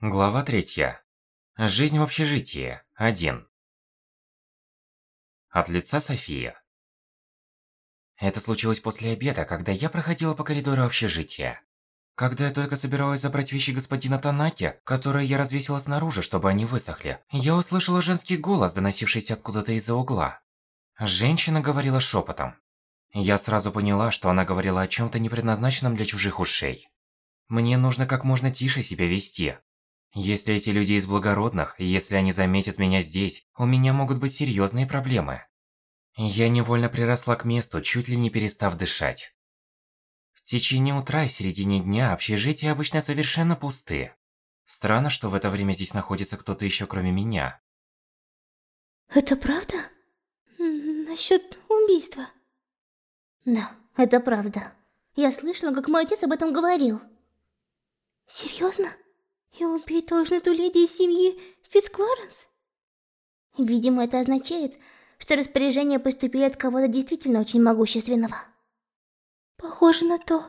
Глава третья. Жизнь в общежитии. Один. От лица София. Это случилось после обеда, когда я проходила по коридору общежития. Когда я только собиралась забрать вещи господина Танаки, которые я развесила снаружи, чтобы они высохли, я услышала женский голос, доносившийся откуда-то из-за угла. Женщина говорила шепотом. Я сразу поняла, что она говорила о чем-то не предназначенном для чужих ушей. Мне нужно как можно тише себя вести, если эти люди из благородных, если они заметят меня здесь, у меня могут быть серьезные проблемы. Я невольно приросла к месту, чуть ли не перестав дышать. В течение утра и середине дня общежития обычно совершенно пустые. Странно, что в это время здесь находится кто-то еще кроме меня. Это правда? Насчет убийства? Да, это правда. Я слышала, как мой отец об этом говорил. Серьезно? И убить должен эту леди из семьи Фицкларенс? Видимо, это означает, что распоряжение поступили от кого-то действительно очень могущественного. Похоже на то.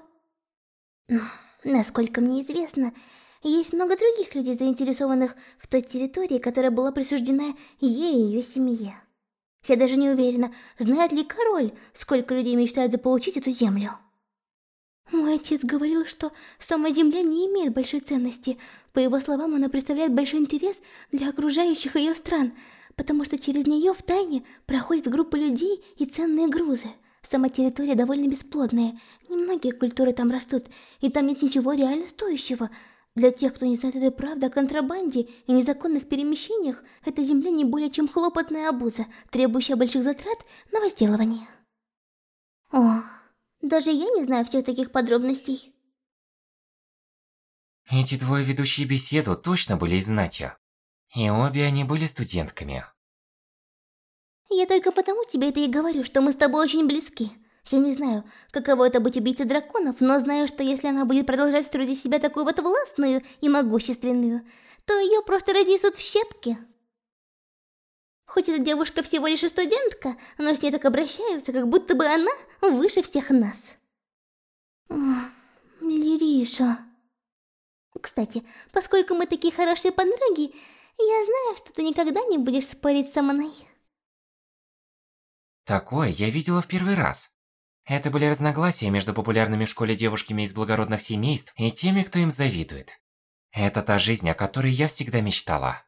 Насколько мне известно, есть много других людей, заинтересованных в той территории, которая была присуждена ей и ее семье. Я даже не уверена, знает ли король, сколько людей мечтают заполучить эту землю. Мой отец говорил, что сама земля не имеет большой ценности. По его словам, она представляет большой интерес для окружающих ее стран, потому что через нее в тайне проходит группа людей и ценные грузы. Сама территория довольно бесплодная, немногие культуры там растут, и там нет ничего реально стоящего. Для тех, кто не знает этой правды о контрабанде и незаконных перемещениях, эта земля не более чем хлопотная обуза, требующая больших затрат на возделывание. Ох... Даже я не знаю всех таких подробностей. Эти двое ведущие беседу точно были из знати. И обе они были студентками. Я только потому тебе это и говорю, что мы с тобой очень близки. Я не знаю, каково это быть убийцей драконов, но знаю, что если она будет продолжать строить из себя такую вот властную и могущественную, то ее просто разнесут в щепки. Хоть эта девушка всего лишь студентка, но с ней так обращаются, как будто бы она выше всех нас. Лириша. Кстати, поскольку мы такие хорошие подруги, я знаю, что ты никогда не будешь спорить со мной. Такое я видела в первый раз. Это были разногласия между популярными в школе девушками из благородных семейств и теми, кто им завидует. Это та жизнь, о которой я всегда мечтала.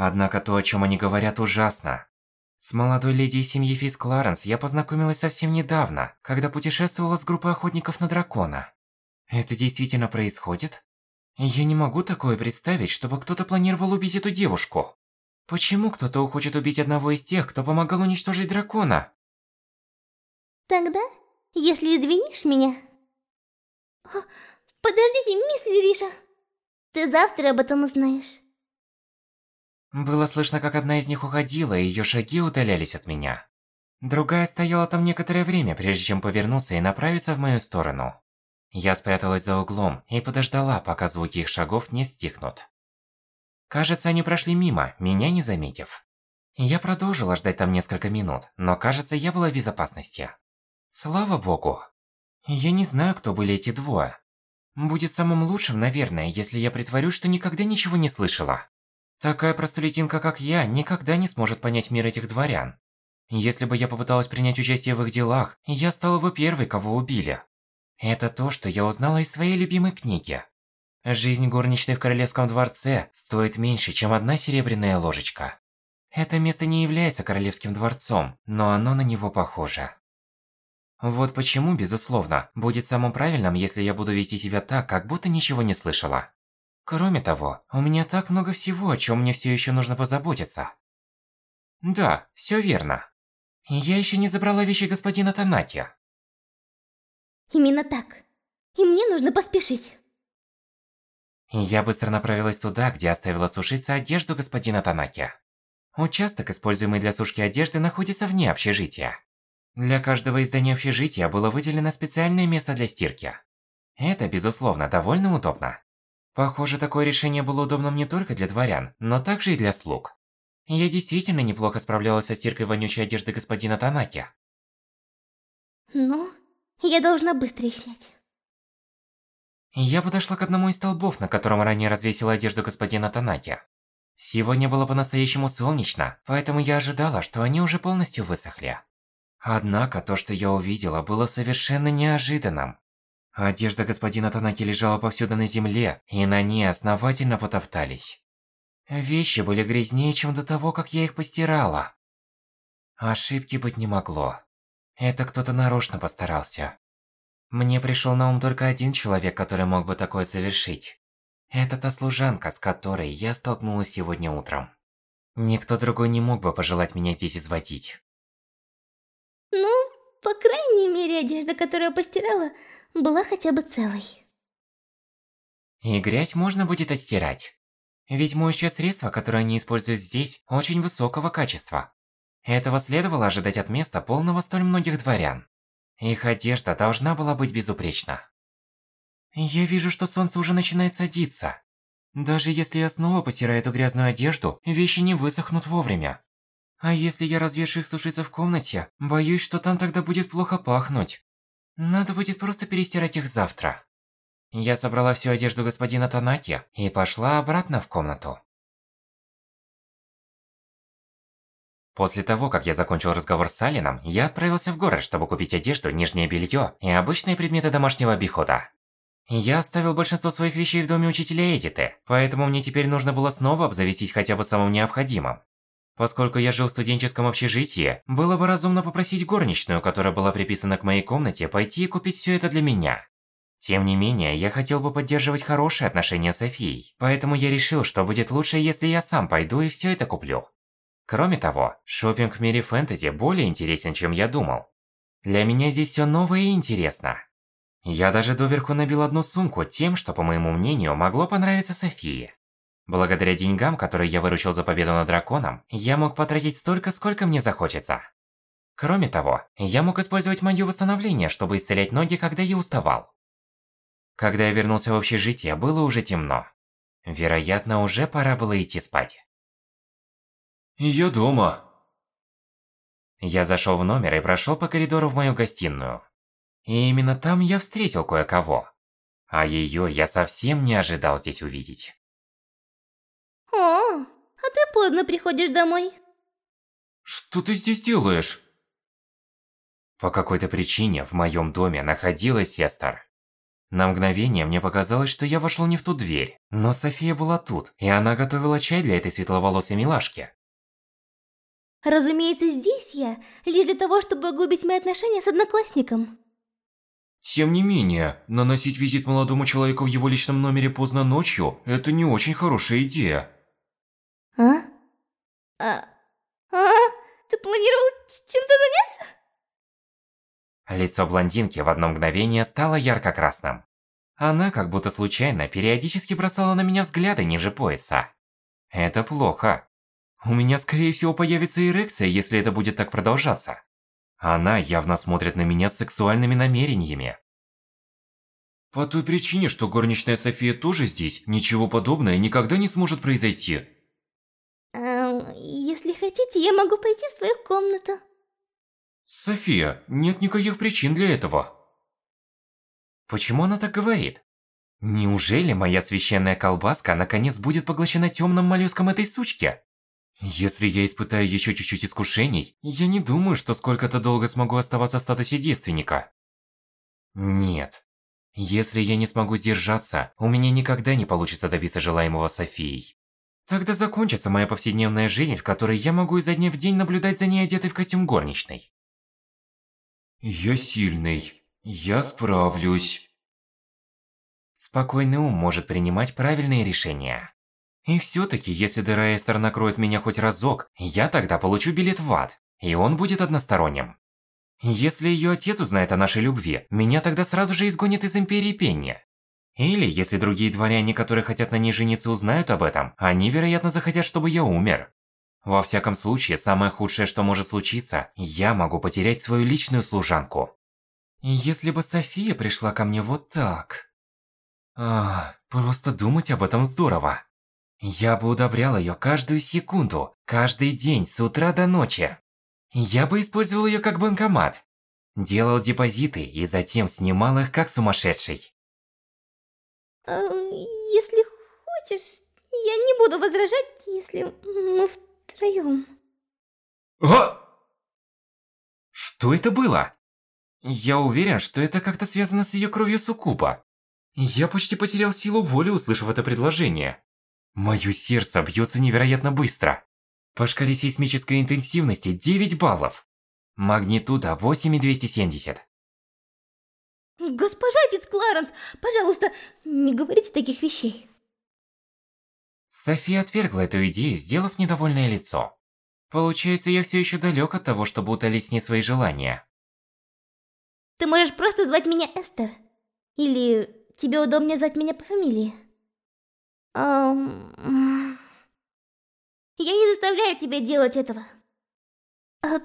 Однако то, о чем они говорят, ужасно. С молодой леди семьи Физ Кларенс я познакомилась совсем недавно, когда путешествовала с группой охотников на дракона. Это действительно происходит? Я не могу такое представить, чтобы кто-то планировал убить эту девушку. Почему кто-то хочет убить одного из тех, кто помогал уничтожить дракона? Тогда, если извинишь меня... Подождите, мисс Лириша. Ты завтра об этом узнаешь. Было слышно, как одна из них уходила, и её шаги удалялись от меня. Другая стояла там некоторое время, прежде чем повернуться и направиться в мою сторону. Я спряталась за углом и подождала, пока звуки их шагов не стихнут. Кажется, они прошли мимо, меня не заметив. Я продолжила ждать там несколько минут, но кажется, я была в безопасности. Слава богу. Я не знаю, кто были эти двое. Будет самым лучшим, наверное, если я притворюсь, что никогда ничего не слышала. Такая простолюдинка, как я, никогда не сможет понять мир этих дворян. Если бы я попыталась принять участие в их делах, я стала бы первой, кого убили. Это то, что я узнала из своей любимой книги. Жизнь горничной в королевском дворце стоит меньше, чем одна серебряная ложечка. Это место не является королевским дворцом, но оно на него похоже. Вот почему, безусловно, будет самым правильным, если я буду вести себя так, как будто ничего не слышала. Кроме того, у меня так много всего, о чем мне все еще нужно позаботиться. Да, все верно. Я еще не забрала вещи господина Танаки. Именно так. И мне нужно поспешить. Я быстро направилась туда, где оставила сушиться одежду господина Танаки. Участок, используемый для сушки одежды, находится вне общежития. Для каждого издания общежития было выделено специальное место для стирки. Это, безусловно, довольно удобно. Похоже, такое решение было удобным не только для дворян, но также и для слуг. Я действительно неплохо справлялась со стиркой вонючей одежды господина Танаки. Ну, я должна быстро их снять. Я подошла к одному из столбов, на котором ранее развесила одежду господина Танаки. Сегодня было по-настоящему солнечно, поэтому я ожидала, что они уже полностью высохли. Однако то, что я увидела, было совершенно неожиданным. Одежда господина Танаки лежала повсюду на земле, и на ней основательно потоптались. Вещи были грязнее, чем до того, как я их постирала. Ошибки быть не могло. Это кто-то нарочно постарался. Мне пришел на ум только один человек, который мог бы такое совершить. Это та служанка, с которой я столкнулась сегодня утром. Никто другой не мог бы пожелать меня здесь изводить. Ну, по крайней мере, одежда, которую я постирала, была хотя бы целой. И грязь можно будет отстирать. Ведь моющее средство, которое они используют здесь, очень высокого качества. Этого следовало ожидать от места полного столь многих дворян. Их одежда должна была быть безупречна. Я вижу, что солнце уже начинает садиться. Даже если я снова постираю эту грязную одежду, вещи не высохнут вовремя. А если я развешу их сушиться в комнате, боюсь, что там тогда будет плохо пахнуть. Надо будет просто перестирать их завтра. Я собрала всю одежду господина Танаки и пошла обратно в комнату. После того, как я закончил разговор с Алином, я отправился в город, чтобы купить одежду, нижнее белье и обычные предметы домашнего обихода. Я оставил большинство своих вещей в доме учителя Эдиты, поэтому мне теперь нужно было снова обзавестись хотя бы самым необходимым. Поскольку я жил в студенческом общежитии, было бы разумно попросить горничную, которая была приписана к моей комнате, пойти и купить все это для меня. Тем не менее, я хотел бы поддерживать хорошие отношения с Софией, поэтому я решил, что будет лучше, если я сам пойду и все это куплю. Кроме того, шопинг в мире фэнтези более интересен, чем я думал. Для меня здесь все новое и интересно. Я даже доверху набил одну сумку тем, что, по моему мнению, могло понравиться Софии. Благодаря деньгам, которые я выручил за победу над драконом, я мог потратить столько, сколько мне захочется. Кроме того, я мог использовать магию восстановления, чтобы исцелять ноги, когда я уставал. Когда я вернулся в общежитие, было уже темно. Вероятно, уже пора было идти спать. Я дома. Я зашел в номер и прошел по коридору в мою гостиную. И именно там я встретил кое-кого. А ее я совсем не ожидал здесь увидеть. О, а ты поздно приходишь домой. Что ты здесь делаешь? По какой-то причине в моем доме находилась Сестер. На мгновение мне показалось, что я вошел не в ту дверь, но София была тут, и она готовила чай для этой светловолосой милашки. Разумеется, здесь я лишь для того, чтобы углубить мои отношения с одноклассником. Тем не менее, наносить визит молодому человеку в его личном номере поздно ночью – это не очень хорошая идея. А? А? А? Ты планировал чем-то заняться? Лицо блондинки в одно мгновение стало ярко-красным. Она, как будто случайно, периодически бросала на меня взгляды ниже пояса. Это плохо. У меня, скорее всего, появится эрекция, если это будет так продолжаться. Она явно смотрит на меня с сексуальными намерениями. По той причине, что горничная София тоже здесь, ничего подобного никогда не сможет произойти. Эм, если хотите, я могу пойти в свою комнату. София, нет никаких причин для этого. Почему она так говорит? Неужели моя священная колбаска наконец будет поглощена темным моллюском этой сучки? Если я испытаю еще чуть-чуть искушений, я не думаю, что сколько-то долго смогу оставаться в статусе девственника. Нет. Если я не смогу сдержаться, у меня никогда не получится добиться желаемого Софией. Тогда закончится моя повседневная жизнь, в которой я могу изо дня в день наблюдать за ней одетой в костюм горничной. Я сильный. Я справлюсь. Спокойный ум может принимать правильные решения. И все-таки, если Дераэстер накроет меня хоть разок, я тогда получу билет в ад, и он будет односторонним. Если ее отец узнает о нашей любви, меня тогда сразу же изгонят из Империи Пенни. Или, если другие дворяне, которые хотят на ней жениться, узнают об этом, они, вероятно, захотят, чтобы я умер. Во всяком случае, самое худшее, что может случиться, я могу потерять свою личную служанку. Если бы София пришла ко мне вот так... Ах, просто думать об этом здорово. Я бы удобрял ее каждую секунду, каждый день, с утра до ночи. Я бы использовал ее как банкомат. Делал депозиты и затем снимал их как сумасшедший. А, если хочешь, я не буду возражать, если мы втроем. А! Что это было? Я уверен, что это как-то связано с ее кровью Сукуба. Я почти потерял силу воли, услышав это предложение. Мое сердце бьется невероятно быстро. По шкале сейсмической интенсивности 9 баллов. Магнитуда 8270. Госпожа Фицкларенс, пожалуйста, не говорите таких вещей. София отвергла эту идею, сделав недовольное лицо. Получается, я все еще далек от того, чтобы утолить с ней свои желания. Ты можешь просто звать меня Эстер. Или тебе удобнее звать меня по фамилии? Um... Я не заставляю тебя делать этого. А,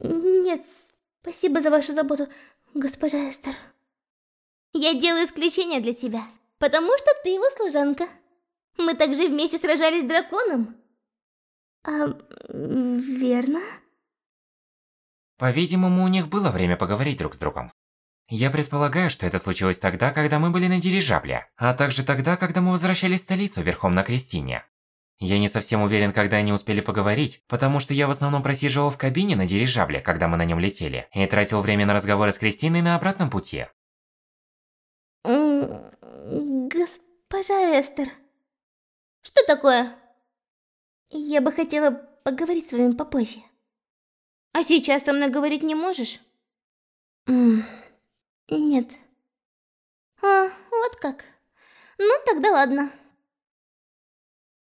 нет, спасибо за вашу заботу, госпожа Эстер. Я делаю исключение для тебя, потому что ты его служанка. Мы также вместе сражались с драконом. А, верно? По-видимому, у них было время поговорить друг с другом. Я предполагаю, что это случилось тогда, когда мы были на дирижабле, а также тогда, когда мы возвращались в столицу верхом на Кристине. Я не совсем уверен, когда они успели поговорить, потому что я в основном просиживал в кабине на дирижабле, когда мы на нем летели, и тратил время на разговоры с Кристиной на обратном пути. Госпожа Эстер, что такое? Я бы хотела поговорить с вами попозже. А сейчас со мной говорить не можешь? Нет. А, вот как. Ну, тогда ладно.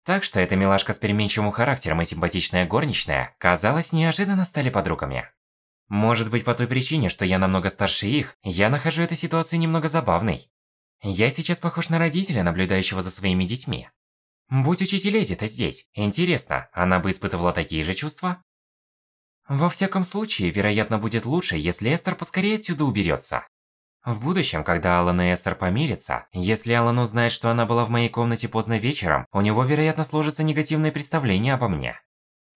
Так что эта милашка с переменчивым характером и симпатичная горничная, казалось, неожиданно стали подругами. Может быть, по той причине, что я намного старше их, я нахожу эту ситуацию немного забавной. Я сейчас похож на родителя, наблюдающего за своими детьми. Будь учитель Эдита здесь, интересно, она бы испытывала такие же чувства? Во всяком случае, вероятно, будет лучше, если Эстер поскорее отсюда уберется. В будущем, когда Алан и Эстер помирятся, если Алан узнает, что она была в моей комнате поздно вечером, у него, вероятно, сложится негативное представление обо мне.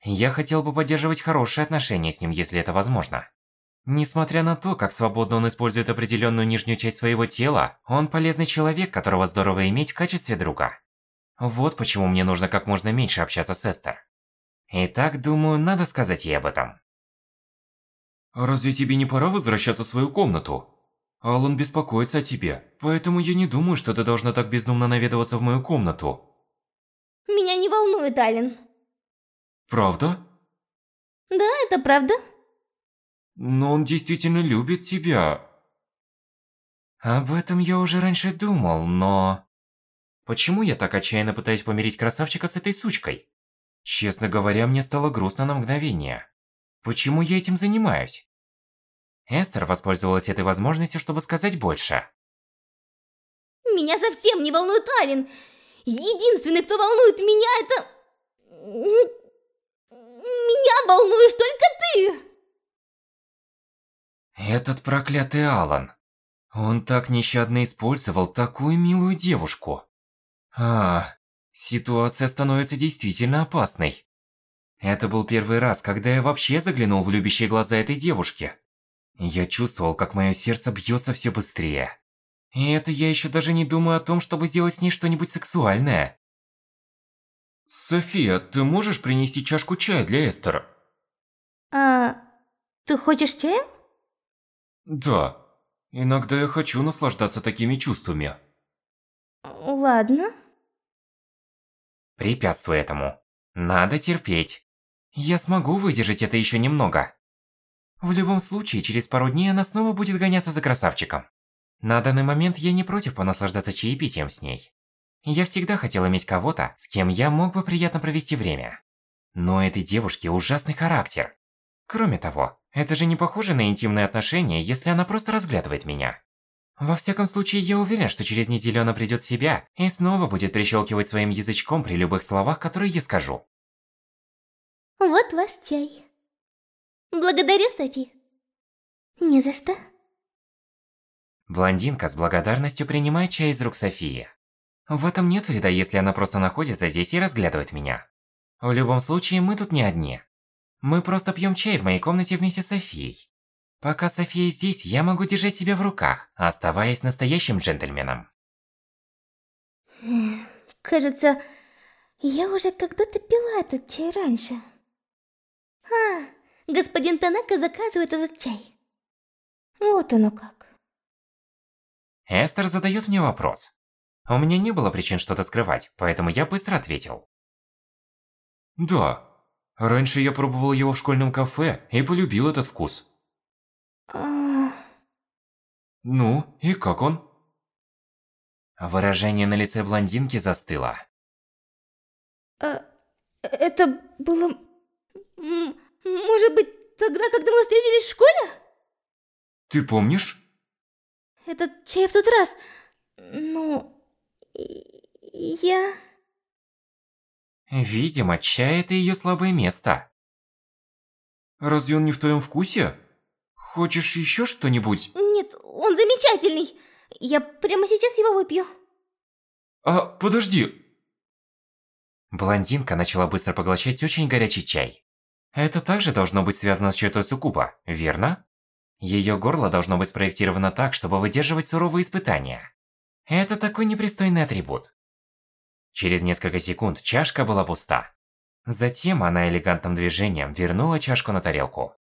Я хотел бы поддерживать хорошие отношения с ним, если это возможно. Несмотря на то, как свободно он использует определенную нижнюю часть своего тела, он полезный человек, которого здорово иметь в качестве друга. Вот почему мне нужно как можно меньше общаться с Эстер. Итак, думаю, надо сказать ей об этом. Разве тебе не пора возвращаться в свою комнату? Алан беспокоится о тебе, поэтому я не думаю, что ты должна так бездумно наведываться в мою комнату. Меня не волнует, Ален. Правда? Да, это правда. Но он действительно любит тебя. Об этом я уже раньше думал, но... Почему я так отчаянно пытаюсь помирить красавчика с этой сучкой? Честно говоря, мне стало грустно на мгновение. Почему я этим занимаюсь? Эстер воспользовалась этой возможностью, чтобы сказать больше. Меня совсем не волнует Ален. Единственный, кто волнует меня, это... Меня волнуешь только ты! Этот проклятый Алан. Он так нещадно использовал такую милую девушку. А, ситуация становится действительно опасной. Это был первый раз, когда я вообще заглянул в любящие глаза этой девушки. Я чувствовал, как мое сердце бьется все быстрее. И это я еще даже не думаю о том, чтобы сделать с ней что-нибудь сексуальное. София, ты можешь принести чашку чая для Эстера? А, ты хочешь чая? Да. Иногда я хочу наслаждаться такими чувствами. Ладно. Препятствуй этому. Надо терпеть. Я смогу выдержать это еще немного. В любом случае, через пару дней она снова будет гоняться за красавчиком. На данный момент я не против понаслаждаться чаепитием с ней. Я всегда хотел иметь кого-то, с кем я мог бы приятно провести время. Но этой девушке ужасный характер. Кроме того, это же не похоже на интимные отношения, если она просто разглядывает меня. Во всяком случае, я уверен, что через неделю она придет в себя и снова будет прищелкивать своим язычком при любых словах, которые я скажу. Вот ваш чай. Благодарю, Софи. Не за что. Блондинка с благодарностью принимает чай из рук Софии. В этом нет вреда, если она просто находится здесь и разглядывает меня. В любом случае, мы тут не одни. Мы просто пьем чай в моей комнате вместе с Софией. Пока София здесь, я могу держать себя в руках, оставаясь настоящим джентльменом. Кажется, я уже когда-то пила этот чай раньше. А, господин Танака заказывает этот чай. Вот оно как. Эстер задает мне вопрос. У меня не было причин что-то скрывать, поэтому я быстро ответил. Да. Раньше я пробовал его в школьном кафе и полюбил этот вкус. А... Ну, и как он? Выражение на лице блондинки застыло. А, это было... Может быть, тогда, когда мы встретились в школе? Ты помнишь? Этот чай в тот раз... Ну... Я... Видимо, чай это ее слабое место. Разве он не в твоем вкусе? Хочешь еще что-нибудь? Нет, он замечательный. Я прямо сейчас его выпью. А, подожди. Блондинка начала быстро поглощать очень горячий чай. Это также должно быть связано с чертой суккуба, верно? Ее горло должно быть спроектировано так, чтобы выдерживать суровые испытания. Это такой непристойный атрибут. Через несколько секунд чашка была пуста. Затем она элегантным движением вернула чашку на тарелку.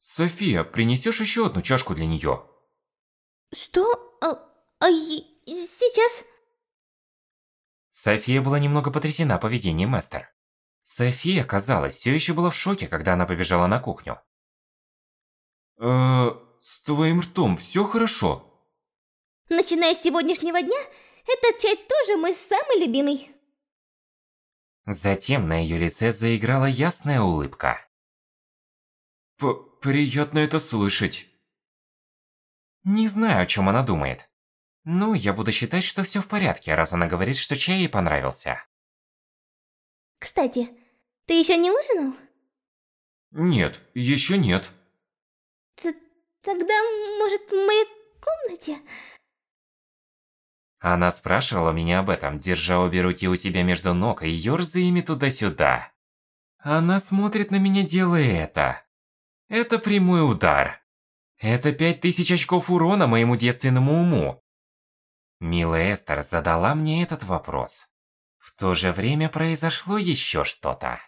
София, принесешь еще одну чашку для нее? Что? А, а сейчас? София была немного потрясена поведением Эстер. София, казалось, все еще была в шоке, когда она побежала на кухню. Э, с твоим ртом все хорошо? Начиная с сегодняшнего дня, этот чай тоже мой самый любимый. Затем на ее лице заиграла ясная улыбка. П приятно это слышать. Не знаю, о чем она думает. Ну, я буду считать, что все в порядке, раз она говорит, что чай ей понравился. Кстати, ты еще не ужинал? Нет, еще нет. Т тогда, может, в моей комнате? Она спрашивала меня об этом, держа обе руки у себя между ног и ёрзая ими туда-сюда. Она смотрит на меня, делая это. Это прямой удар. Это пять тысяч очков урона моему девственному уму. Милая Эстер задала мне этот вопрос. В то же время произошло еще что-то.